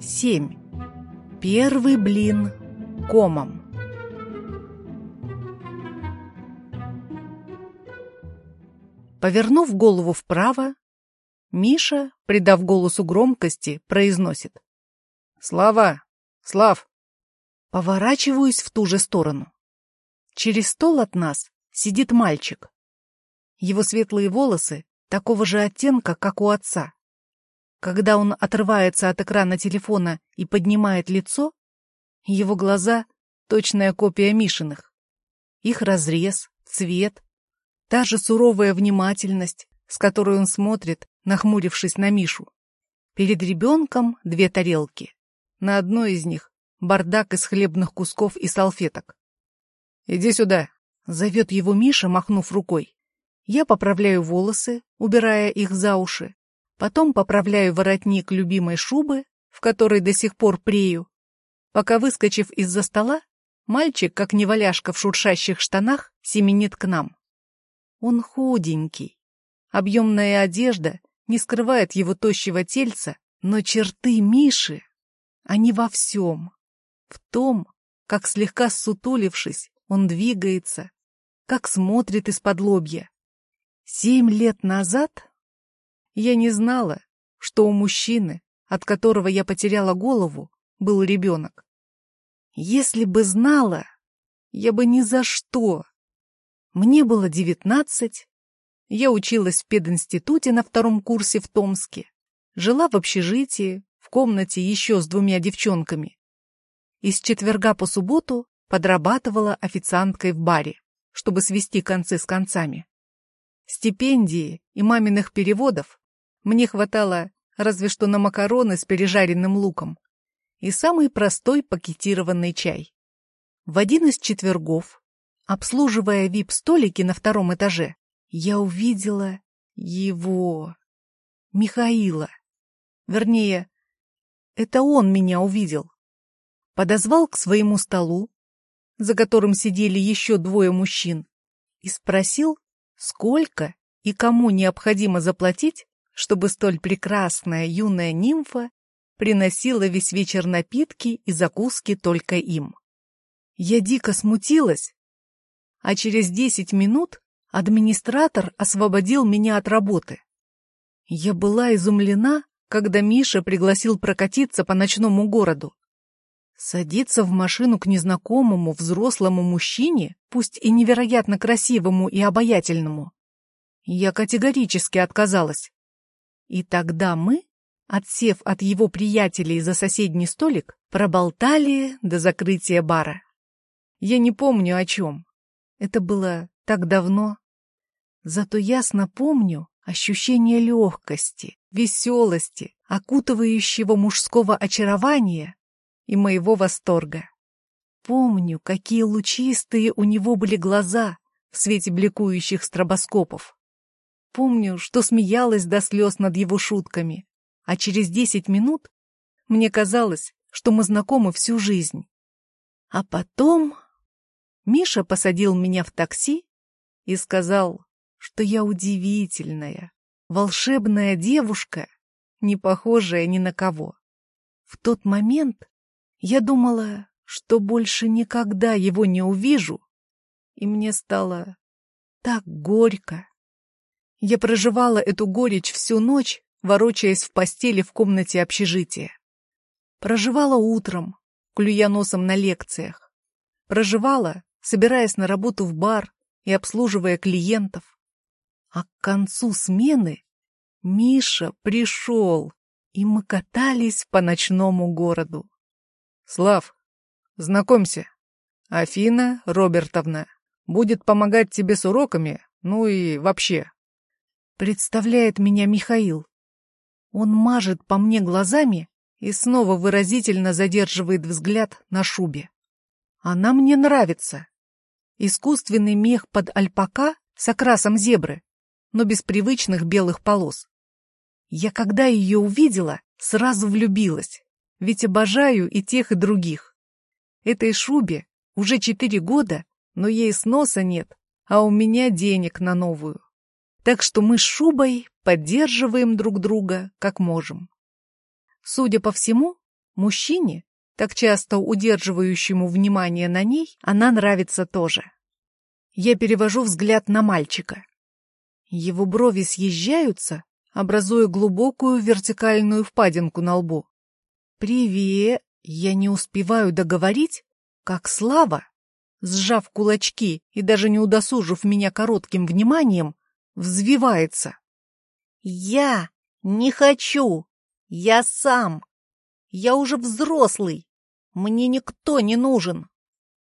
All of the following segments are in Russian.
Семь. Первый блин комом. Повернув голову вправо, Миша, придав голосу громкости, произносит. «Слава! Слав!» Поворачиваюсь в ту же сторону. Через стол от нас сидит мальчик. Его светлые волосы такого же оттенка, как у отца. Когда он отрывается от экрана телефона и поднимает лицо, его глаза — точная копия Мишиных. Их разрез, цвет, та же суровая внимательность, с которой он смотрит, нахмурившись на Мишу. Перед ребенком две тарелки. На одной из них бардак из хлебных кусков и салфеток. «Иди сюда», — зовет его Миша, махнув рукой. Я поправляю волосы, убирая их за уши, Потом поправляю воротник любимой шубы, в которой до сих пор прею. Пока, выскочив из-за стола, мальчик, как неваляшка в шуршащих штанах, семенит к нам. Он худенький. Объемная одежда не скрывает его тощего тельца, но черты Миши, они во всем. В том, как слегка сутулившись, он двигается, как смотрит из-под лобья. Семь лет назад я не знала, что у мужчины, от которого я потеряла голову, был ребенок. Если бы знала, я бы ни за что. Мне было девятнадцать, я училась в пединституте на втором курсе в Томске, жила в общежитии, в комнате еще с двумя девчонками. Из четверга по субботу подрабатывала официанткой в баре, чтобы свести концы с концами. Стипендии и маминых переводов мне хватало разве что на макароны с пережаренным луком и самый простой пакетированный чай. В один из четвергов, обслуживая вип-столики на втором этаже, я увидела его, Михаила. Вернее, это он меня увидел. Подозвал к своему столу, за которым сидели еще двое мужчин, и спросил, сколько и кому необходимо заплатить чтобы столь прекрасная юная нимфа приносила весь вечер напитки и закуски только им. Я дико смутилась, а через десять минут администратор освободил меня от работы. Я была изумлена, когда Миша пригласил прокатиться по ночному городу. Садиться в машину к незнакомому взрослому мужчине, пусть и невероятно красивому и обаятельному, я категорически отказалась. И тогда мы, отсев от его приятелей за соседний столик, проболтали до закрытия бара. Я не помню о чем. Это было так давно. Зато ясно помню ощущение легкости, веселости, окутывающего мужского очарования и моего восторга. Помню, какие лучистые у него были глаза в свете бликующих стробоскопов. Помню, что смеялась до слез над его шутками, а через десять минут мне казалось, что мы знакомы всю жизнь. А потом Миша посадил меня в такси и сказал, что я удивительная, волшебная девушка, не похожая ни на кого. В тот момент я думала, что больше никогда его не увижу, и мне стало так горько. Я проживала эту горечь всю ночь, ворочаясь в постели в комнате общежития. Проживала утром, клюя носом на лекциях. Проживала, собираясь на работу в бар и обслуживая клиентов. А к концу смены Миша пришел, и мы катались по ночному городу. «Слав, знакомься, Афина Робертовна будет помогать тебе с уроками, ну и вообще, представляет меня Михаил. Он мажет по мне глазами и снова выразительно задерживает взгляд на шубе. Она мне нравится. Искусственный мех под альпака с окрасом зебры, но без привычных белых полос. Я когда ее увидела, сразу влюбилась, ведь обожаю и тех, и других. Этой шубе уже четыре года, но ей сноса нет, а у меня денег на новую. Так что мы с Шубой поддерживаем друг друга как можем. Судя по всему, мужчине, так часто удерживающему внимание на ней, она нравится тоже. Я перевожу взгляд на мальчика. Его брови съезжаются, образуя глубокую вертикальную впадинку на лбу. «Привет!» Я не успеваю договорить, как Слава, сжав кулачки и даже не удосужив меня коротким вниманием, взвивается. «Я не хочу! Я сам! Я уже взрослый! Мне никто не нужен!»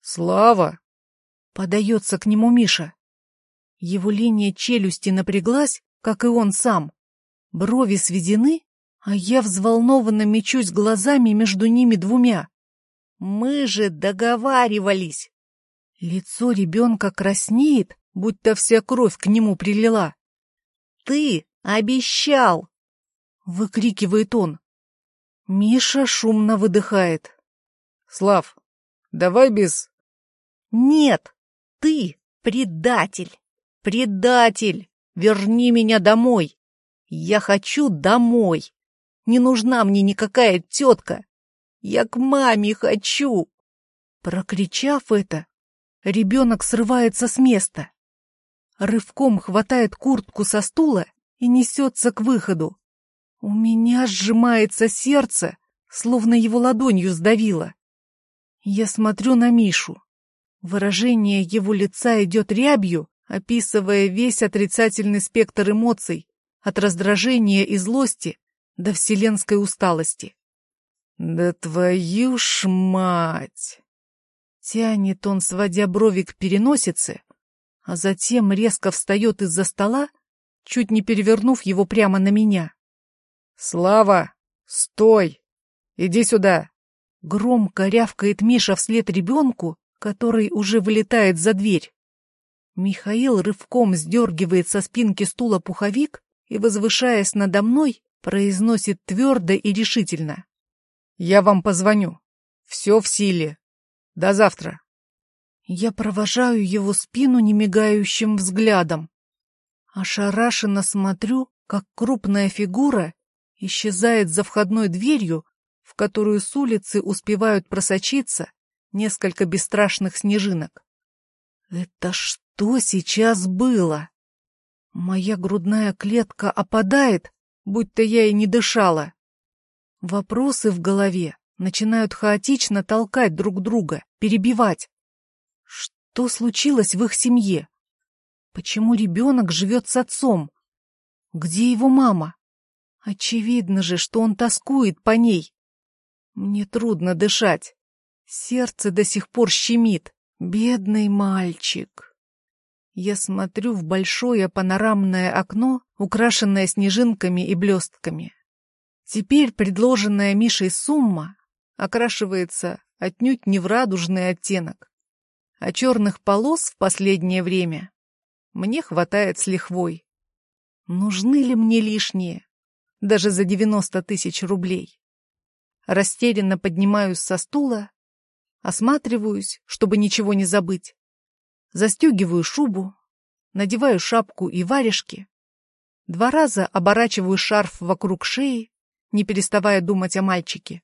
«Слава!» — подается к нему Миша. Его линия челюсти напряглась, как и он сам. Брови сведены, а я взволнованно мечусь глазами между ними двумя. «Мы же договаривались!» Лицо ребенка краснеет, будто вся кровь к нему прилила. «Ты обещал!» — выкрикивает он. Миша шумно выдыхает. «Слав, давай без...» «Нет, ты предатель! Предатель! Верни меня домой! Я хочу домой! Не нужна мне никакая тетка! Я к маме хочу!» Прокричав это, ребенок срывается с места. Рывком хватает куртку со стула и несется к выходу. У меня сжимается сердце, словно его ладонью сдавило. Я смотрю на Мишу. Выражение его лица идет рябью, описывая весь отрицательный спектр эмоций, от раздражения и злости до вселенской усталости. «Да твою ж мать!» Тянет он, сводя брови к переносице, а затем резко встает из-за стола, чуть не перевернув его прямо на меня. «Слава, стой! Иди сюда!» Громко рявкает Миша вслед ребенку, который уже вылетает за дверь. Михаил рывком сдергивает со спинки стула пуховик и, возвышаясь надо мной, произносит твердо и решительно. «Я вам позвоню. Все в силе. До завтра». Я провожаю его спину немигающим взглядом. Ошарашенно смотрю, как крупная фигура исчезает за входной дверью, в которую с улицы успевают просочиться несколько бесстрашных снежинок. Это что сейчас было? Моя грудная клетка опадает, будто я и не дышала. Вопросы в голове начинают хаотично толкать друг друга, перебивать. Что случилось в их семье? Почему ребенок живет с отцом? Где его мама? Очевидно же, что он тоскует по ней. Мне трудно дышать. Сердце до сих пор щемит. Бедный мальчик. Я смотрю в большое панорамное окно, украшенное снежинками и блестками. Теперь предложенная Мишей сумма окрашивается отнюдь не в радужный оттенок, а черных полос в последнее время мне хватает с лихвой. Нужны ли мне лишние? Даже за девяносто тысяч рублей. Растерянно поднимаюсь со стула, осматриваюсь, чтобы ничего не забыть. Застегиваю шубу, надеваю шапку и варежки. Два раза оборачиваю шарф вокруг шеи, не переставая думать о мальчике.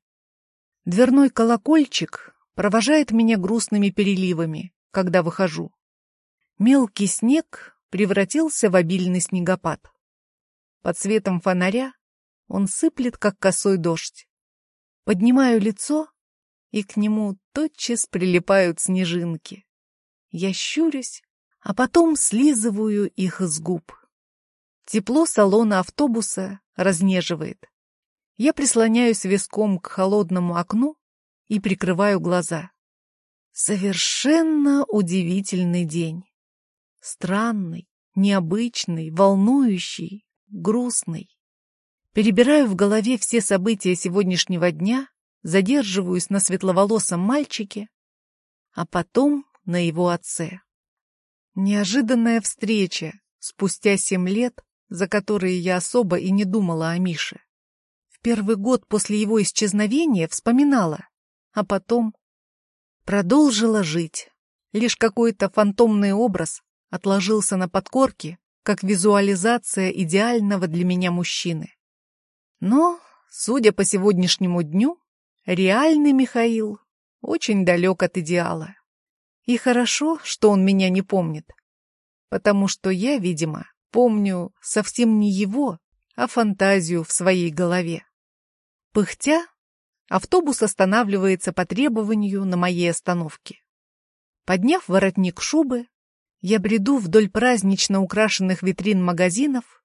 Дверной колокольчик провожает меня грустными переливами, когда выхожу. Мелкий снег превратился в обильный снегопад. Под светом фонаря он сыплет, как косой дождь. Поднимаю лицо, и к нему тотчас прилипают снежинки. Я щурюсь, а потом слизываю их с губ. Тепло салона автобуса разнеживает. Я прислоняюсь виском к холодному окну и прикрываю глаза. Совершенно удивительный день. Странный, необычный, волнующий, грустный. Перебираю в голове все события сегодняшнего дня, задерживаюсь на светловолосом мальчике, а потом на его отце. Неожиданная встреча спустя семь лет, за которые я особо и не думала о Мише. В первый год после его исчезновения вспоминала, а потом продолжила жить. Лишь какой-то фантомный образ отложился на подкорке, как визуализация идеального для меня мужчины. Но, судя по сегодняшнему дню, реальный Михаил очень далек от идеала. И хорошо, что он меня не помнит, потому что я, видимо, помню совсем не его, а фантазию в своей голове. Пыхтя, автобус останавливается по требованию на моей остановке. Подняв воротник шубы, я бреду вдоль празднично украшенных витрин магазинов,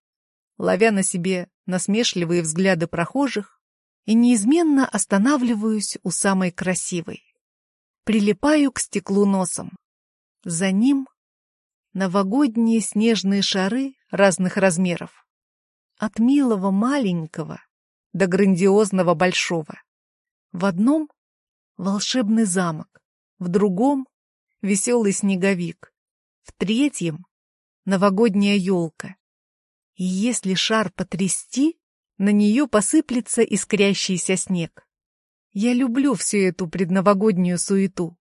ловя на себе насмешливые взгляды прохожих и неизменно останавливаюсь у самой красивой. Прилипаю к стеклу носом. За ним новогодние снежные шары разных размеров. От милого маленького до грандиозного большого. В одном — волшебный замок, в другом — веселый снеговик, в третьем — новогодняя елка. И если шар потрясти, на нее посыплется искрящийся снег. Я люблю всю эту предновогоднюю суету.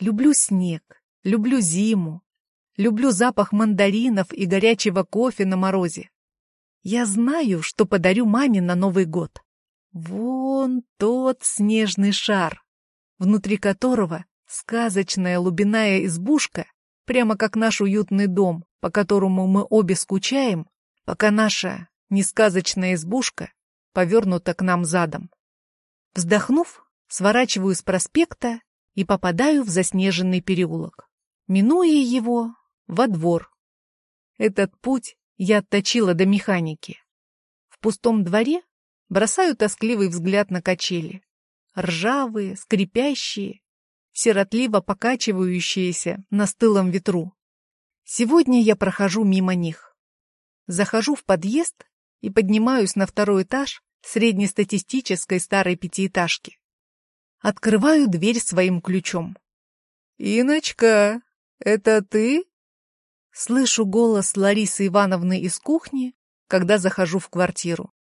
Люблю снег, люблю зиму, люблю запах мандаринов и горячего кофе на морозе. Я знаю, что подарю маме на Новый год. Вон тот снежный шар, внутри которого сказочная лубиная избушка, прямо как наш уютный дом, по которому мы обе скучаем, пока наша несказочная избушка повернута к нам задом. Вздохнув, сворачиваю с проспекта и попадаю в заснеженный переулок. Минуя его, во двор. Этот путь я отточила до механики. В пустом дворе бросаю тоскливый взгляд на качели. Ржавые, скрипящие, сиротливо покачивающиеся на стылом ветру. Сегодня я прохожу мимо них. Захожу в подъезд и поднимаюсь на второй этаж среднестатистической старой пятиэтажки. Открываю дверь своим ключом. «Иночка, это ты?» Слышу голос Ларисы Ивановны из кухни, когда захожу в квартиру.